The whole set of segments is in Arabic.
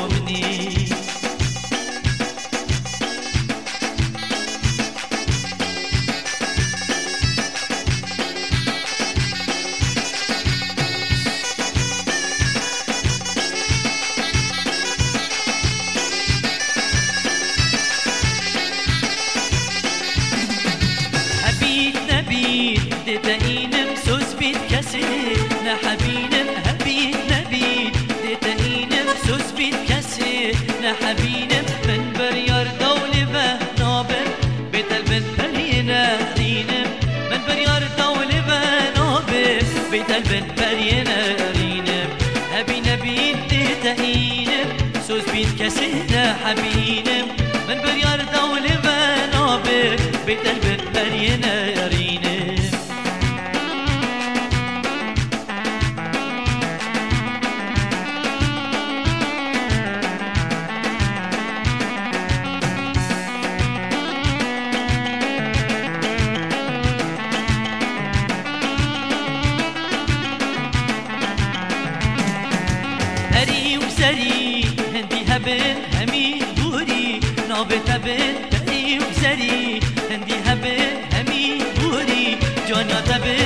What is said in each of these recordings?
Omni. beriyene erînim Hebîne bîn tê te înim Soz bîn kesê de hebînim Min biryar dewlê ve nabê Bêtel bir هبن همي بوري نابه تبن تيم زری هندي هبن همي بوري جانا تبن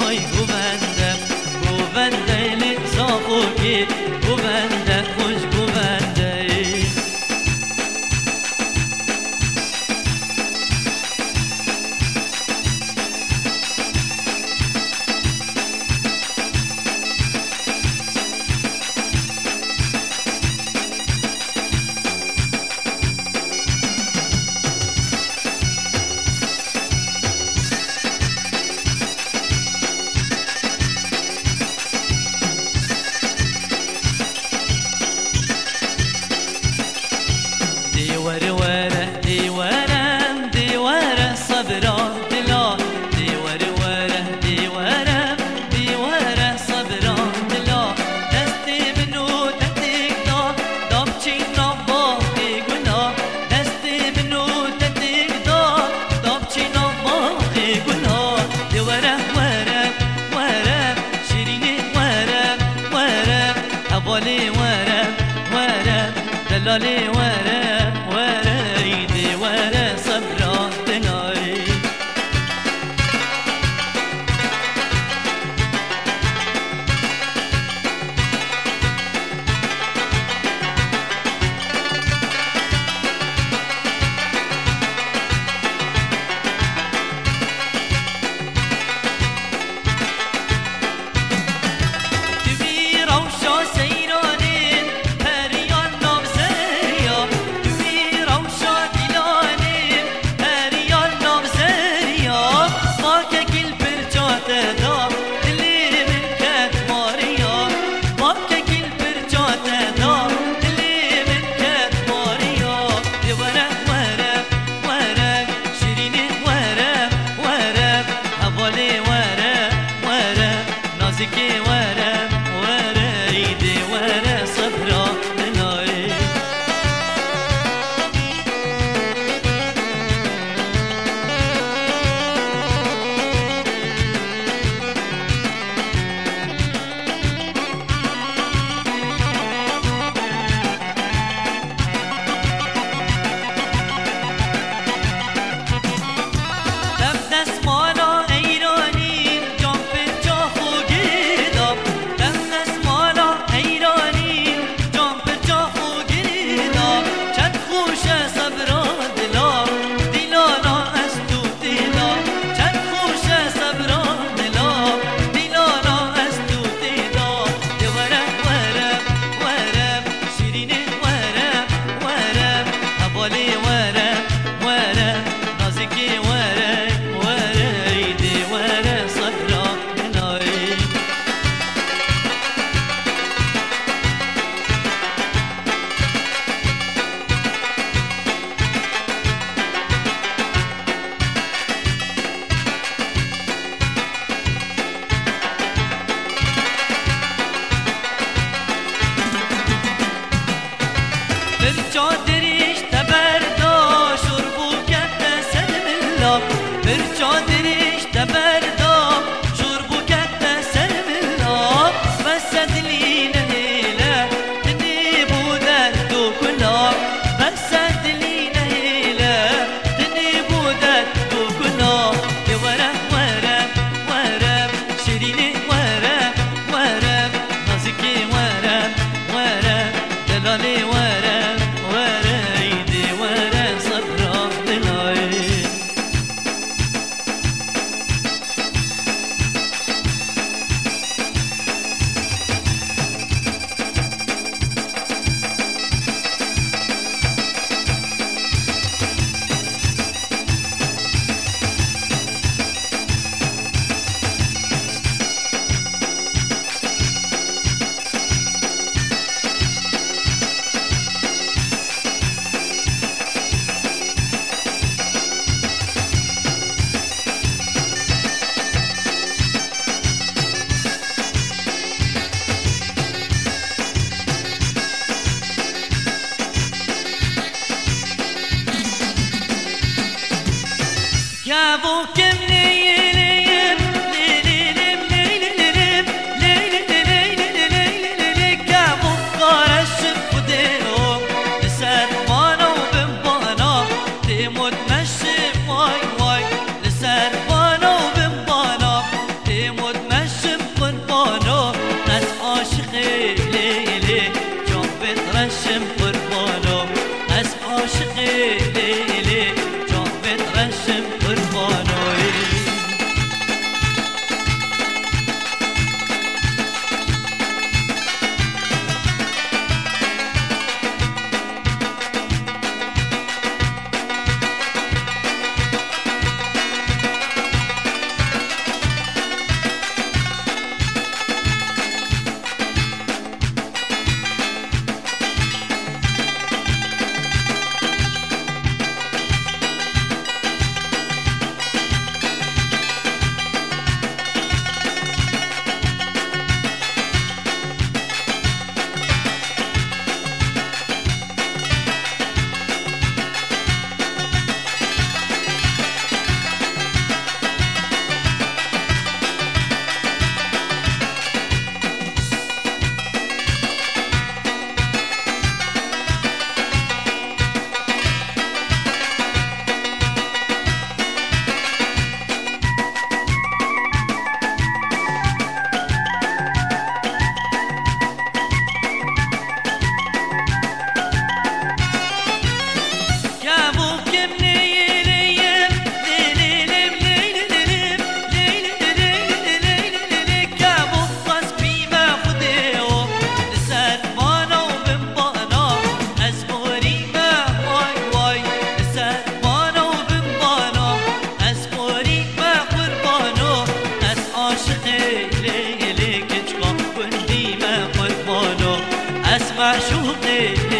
هاي قوبندم قوبندم صافوكي تموت مشي عاشق ليلك جبا وندي ما قد اسمع شوقي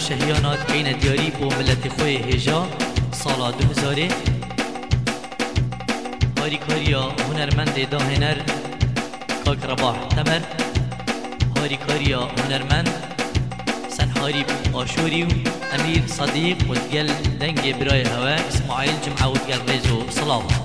شهیانات بین دیاری و ملت خوی هجا سالا دو هزاره. هاریکاریا هنرمند دا هنر کاک رباح تمر. هاریکاریا هنرمند سن هاری آشوری و امیر صدیق و دگل دنگ برای هوا اسماعیل جمعه و دگل ریزو صلاح